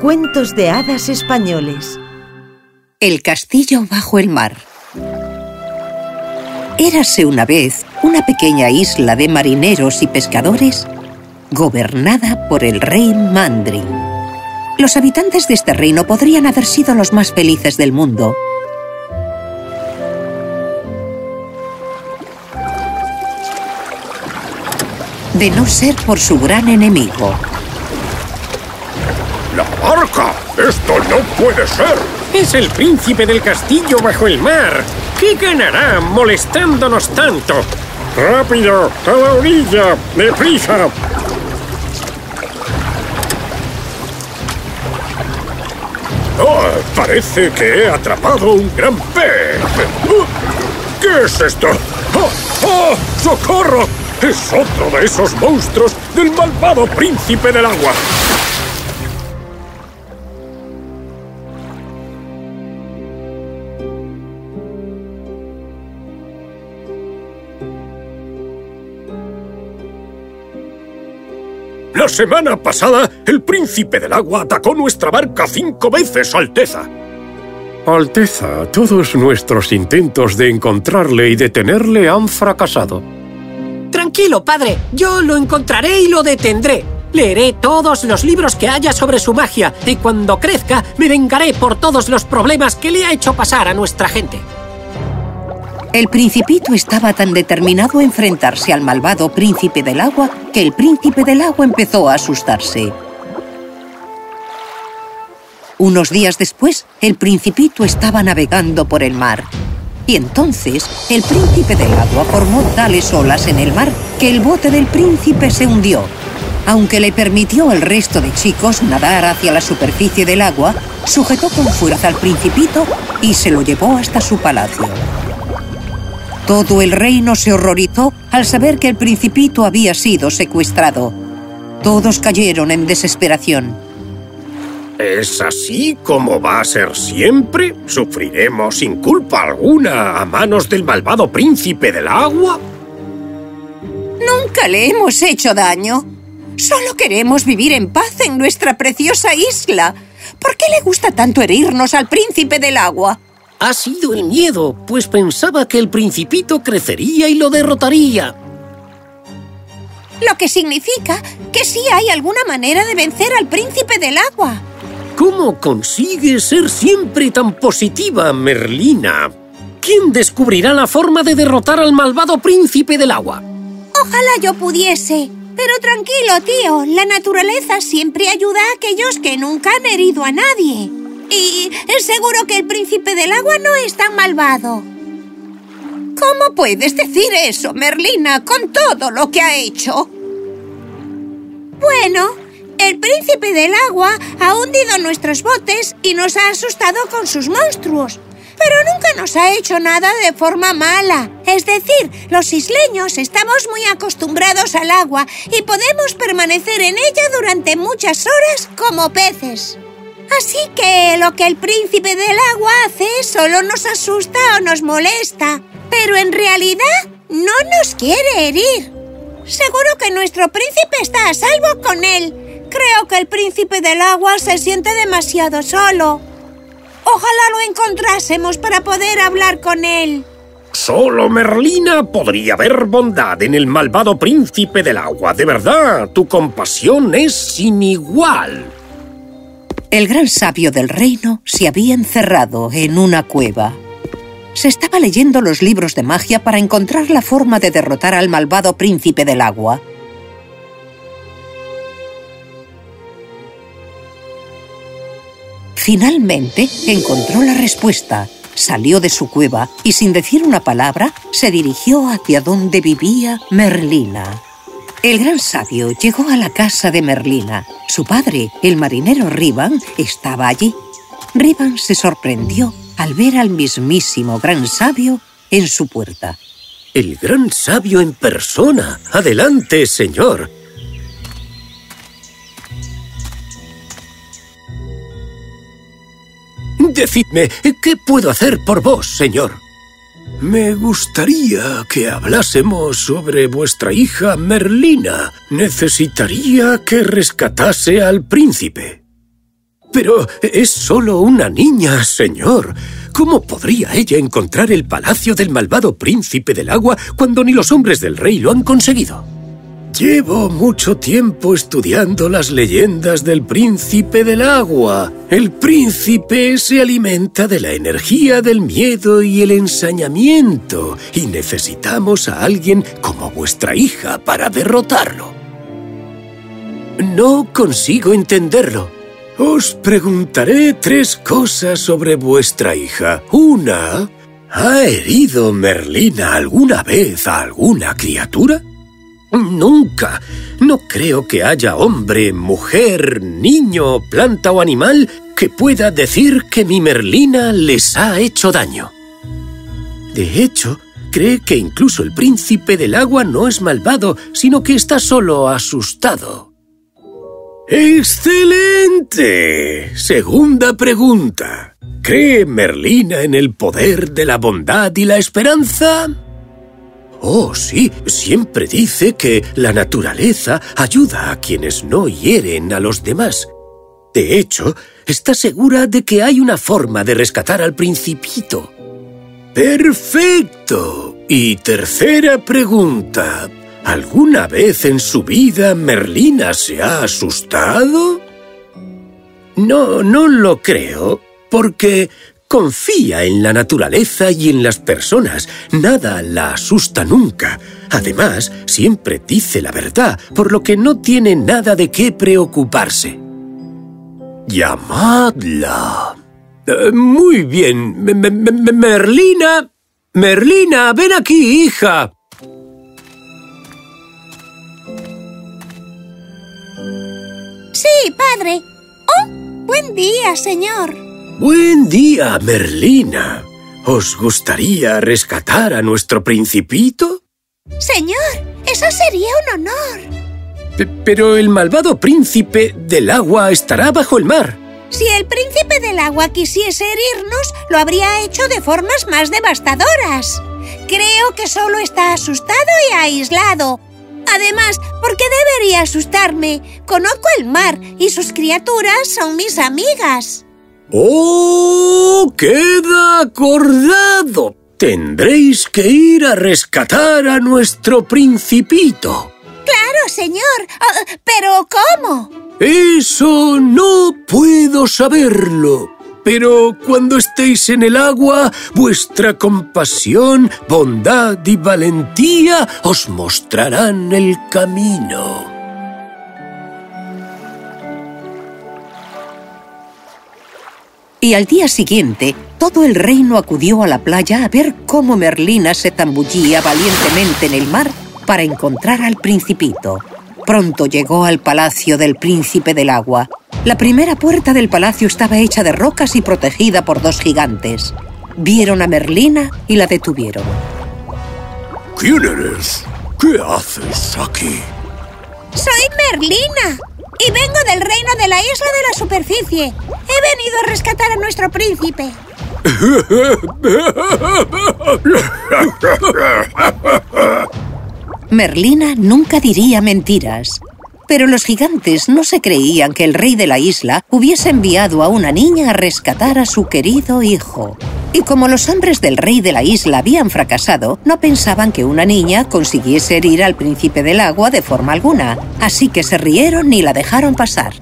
Cuentos de hadas españoles El castillo bajo el mar Érase una vez una pequeña isla de marineros y pescadores gobernada por el rey Mandrin. Los habitantes de este reino podrían haber sido los más felices del mundo, de no ser por su gran enemigo. ¡Esto no puede ser! Es el príncipe del castillo bajo el mar. ¿Qué ganará molestándonos tanto? ¡Rápido! ¡A la orilla! ¡Deprisa! Oh, parece que he atrapado un gran pez. ¿Qué es esto? ¡Oh! ¡Oh! ¡Socorro! Es otro de esos monstruos del malvado príncipe del agua. La semana pasada, el príncipe del agua atacó nuestra barca cinco veces, Alteza. Alteza, todos nuestros intentos de encontrarle y detenerle han fracasado. Tranquilo, padre. Yo lo encontraré y lo detendré. Leeré todos los libros que haya sobre su magia y cuando crezca me vengaré por todos los problemas que le ha hecho pasar a nuestra gente. El principito estaba tan determinado a enfrentarse al malvado príncipe del agua que el príncipe del agua empezó a asustarse. Unos días después, el principito estaba navegando por el mar. Y entonces, el príncipe del agua formó tales olas en el mar que el bote del príncipe se hundió. Aunque le permitió al resto de chicos nadar hacia la superficie del agua, sujetó con fuerza al principito y se lo llevó hasta su palacio. Todo el reino se horrorizó al saber que el principito había sido secuestrado. Todos cayeron en desesperación. ¿Es así como va a ser siempre? ¿Sufriremos sin culpa alguna a manos del malvado príncipe del agua? Nunca le hemos hecho daño. Solo queremos vivir en paz en nuestra preciosa isla. ¿Por qué le gusta tanto herirnos al príncipe del agua? Ha sido el miedo, pues pensaba que el principito crecería y lo derrotaría. Lo que significa que sí hay alguna manera de vencer al príncipe del agua. ¿Cómo consigues ser siempre tan positiva, Merlina? ¿Quién descubrirá la forma de derrotar al malvado príncipe del agua? Ojalá yo pudiese. Pero tranquilo, tío. La naturaleza siempre ayuda a aquellos que nunca han herido a nadie. Y seguro que el príncipe del agua no es tan malvado. ¿Cómo puedes decir eso, Merlina, con todo lo que ha hecho? Bueno, el príncipe del agua ha hundido nuestros botes y nos ha asustado con sus monstruos. Pero nunca nos ha hecho nada de forma mala. Es decir, los isleños estamos muy acostumbrados al agua y podemos permanecer en ella durante muchas horas como peces. Así que lo que el príncipe del agua hace solo nos asusta o nos molesta. Pero en realidad no nos quiere herir. Seguro que nuestro príncipe está a salvo con él. Creo que el príncipe del agua se siente demasiado solo. Ojalá lo encontrásemos para poder hablar con él. Solo Merlina podría ver bondad en el malvado príncipe del agua. De verdad, tu compasión es sin igual. El gran sabio del reino se había encerrado en una cueva. Se estaba leyendo los libros de magia para encontrar la forma de derrotar al malvado príncipe del agua. Finalmente encontró la respuesta, salió de su cueva y sin decir una palabra se dirigió hacia donde vivía Merlina. El gran sabio llegó a la casa de Merlina. Su padre, el marinero Riban, estaba allí. Riban se sorprendió al ver al mismísimo gran sabio en su puerta. El gran sabio en persona. Adelante, señor. Decidme, ¿qué puedo hacer por vos, señor? Me gustaría que hablásemos sobre vuestra hija Merlina. Necesitaría que rescatase al príncipe. Pero es solo una niña, señor. ¿Cómo podría ella encontrar el palacio del malvado príncipe del agua cuando ni los hombres del rey lo han conseguido? Llevo mucho tiempo estudiando las leyendas del príncipe del agua. El príncipe se alimenta de la energía del miedo y el ensañamiento, y necesitamos a alguien como vuestra hija para derrotarlo. No consigo entenderlo. Os preguntaré tres cosas sobre vuestra hija. Una, ¿ha herido Merlina alguna vez a alguna criatura? Nunca. No creo que haya hombre, mujer, niño, planta o animal que pueda decir que mi Merlina les ha hecho daño. De hecho, cree que incluso el príncipe del agua no es malvado, sino que está solo asustado. ¡Excelente! Segunda pregunta. ¿Cree Merlina en el poder de la bondad y la esperanza? Oh, sí, siempre dice que la naturaleza ayuda a quienes no hieren a los demás. De hecho, está segura de que hay una forma de rescatar al principito. ¡Perfecto! Y tercera pregunta. ¿Alguna vez en su vida Merlina se ha asustado? No, no lo creo, porque Confía en la naturaleza y en las personas. Nada la asusta nunca. Además, siempre dice la verdad, por lo que no tiene nada de qué preocuparse. Llamadla. Eh, muy bien. Merlina. Merlina, ven aquí, hija. Sí, padre. Oh, buen día, señor. Buen día, Merlina. ¿Os gustaría rescatar a nuestro principito? Señor, eso sería un honor. pero el malvado príncipe del agua estará bajo el mar. Si el príncipe del agua quisiese herirnos, lo habría hecho de formas más devastadoras. Creo que solo está asustado y aislado. Además, ¿por qué debería asustarme? Conozco el mar y sus criaturas son mis amigas. ¡Oh! ¡Queda acordado! Tendréis que ir a rescatar a nuestro principito. ¡Claro, señor! Ah, ¿Pero cómo? Eso no puedo saberlo. Pero cuando estéis en el agua, vuestra compasión, bondad y valentía os mostrarán el camino. Y al día siguiente, todo el reino acudió a la playa a ver cómo Merlina se zambullía valientemente en el mar para encontrar al principito. Pronto llegó al palacio del príncipe del agua. La primera puerta del palacio estaba hecha de rocas y protegida por dos gigantes. Vieron a Merlina y la detuvieron. ¿Quién eres? ¿Qué haces aquí? Soy Merlina, y vengo del reino de la isla de la superficie. He venido a rescatar a nuestro príncipe. Merlina nunca diría mentiras. Pero los gigantes no se creían que el rey de la isla hubiese enviado a una niña a rescatar a su querido hijo. Y como los hombres del rey de la isla habían fracasado, no pensaban que una niña consiguiese herir al príncipe del agua de forma alguna, así que se rieron y la dejaron pasar.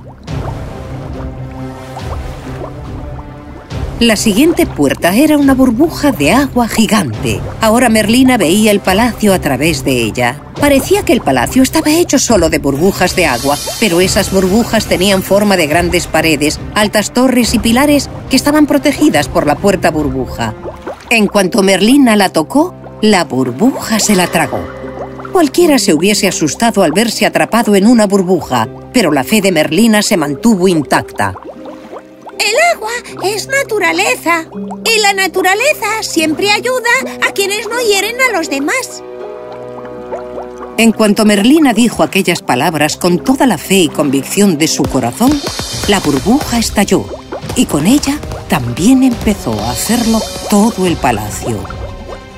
La siguiente puerta era una burbuja de agua gigante. Ahora Merlina veía el palacio a través de ella. Parecía que el palacio estaba hecho solo de burbujas de agua, pero esas burbujas tenían forma de grandes paredes, altas torres y pilares que estaban protegidas por la puerta burbuja. En cuanto Merlina la tocó, la burbuja se la tragó. Cualquiera se hubiese asustado al verse atrapado en una burbuja, pero la fe de Merlina se mantuvo intacta. El agua es naturaleza y la naturaleza siempre ayuda a quienes no hieren a los demás. En cuanto Merlina dijo aquellas palabras con toda la fe y convicción de su corazón, la burbuja estalló y con ella también empezó a hacerlo todo el palacio.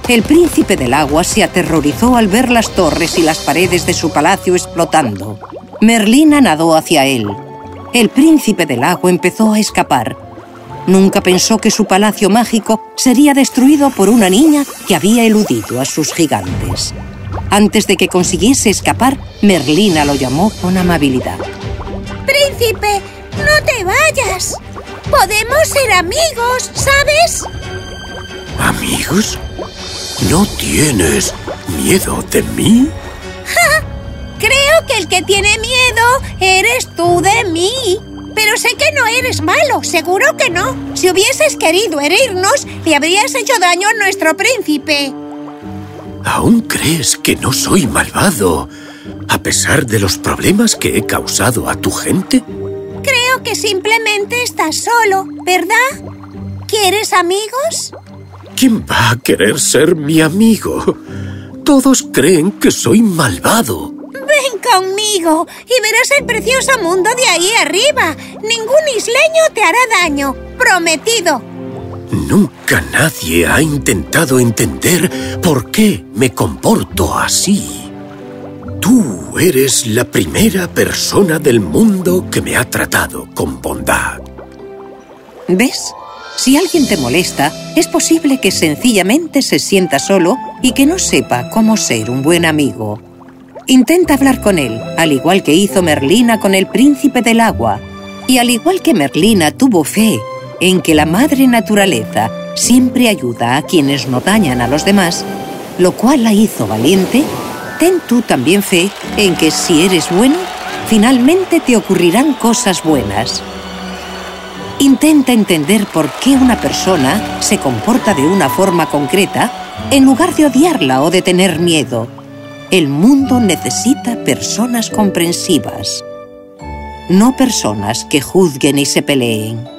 El príncipe del agua se aterrorizó al ver las torres y las paredes de su palacio explotando. Merlina nadó hacia él el príncipe del agua empezó a escapar. Nunca pensó que su palacio mágico sería destruido por una niña que había eludido a sus gigantes. Antes de que consiguiese escapar, Merlina lo llamó con amabilidad. Príncipe, no te vayas. Podemos ser amigos, ¿sabes? ¿Amigos? ¿No tienes miedo de mí? Creo que el que tiene miedo eres tú de mí. Pero sé que no eres malo, seguro que no. Si hubieses querido herirnos, le habrías hecho daño a nuestro príncipe. ¿Aún crees que no soy malvado? A pesar de los problemas que he causado a tu gente. Creo que simplemente estás solo, ¿verdad? ¿Quieres amigos? ¿Quién va a querer ser mi amigo? Todos creen que soy malvado. Ven conmigo y verás el precioso mundo de ahí arriba. Ningún isleño te hará daño. Prometido. Nunca nadie ha intentado entender por qué me comporto así. Tú eres la primera persona del mundo que me ha tratado con bondad. ¿Ves? Si alguien te molesta, es posible que sencillamente se sienta solo y que no sepa cómo ser un buen amigo. Intenta hablar con él, al igual que hizo Merlina con el príncipe del agua. Y al igual que Merlina tuvo fe en que la madre naturaleza siempre ayuda a quienes no dañan a los demás, lo cual la hizo valiente, ten tú también fe en que si eres bueno, finalmente te ocurrirán cosas buenas. Intenta entender por qué una persona se comporta de una forma concreta en lugar de odiarla o de tener miedo. El mundo necesita personas comprensivas, no personas que juzguen y se peleen.